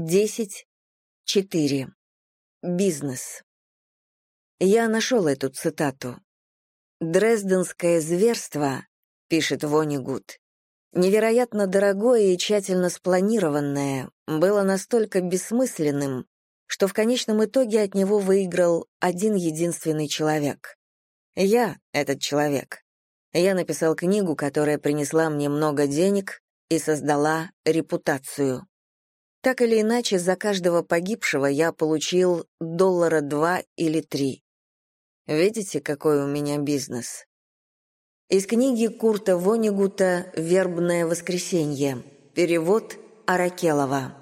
10.4. Бизнес. Я нашел эту цитату. «Дрезденское зверство», — пишет Вонигут, невероятно дорогое и тщательно спланированное, было настолько бессмысленным, что в конечном итоге от него выиграл один единственный человек. Я — этот человек. Я написал книгу, которая принесла мне много денег и создала репутацию. Так или иначе, за каждого погибшего я получил доллара два или три. Видите, какой у меня бизнес? Из книги Курта Вонигута «Вербное воскресенье». Перевод Аракелова.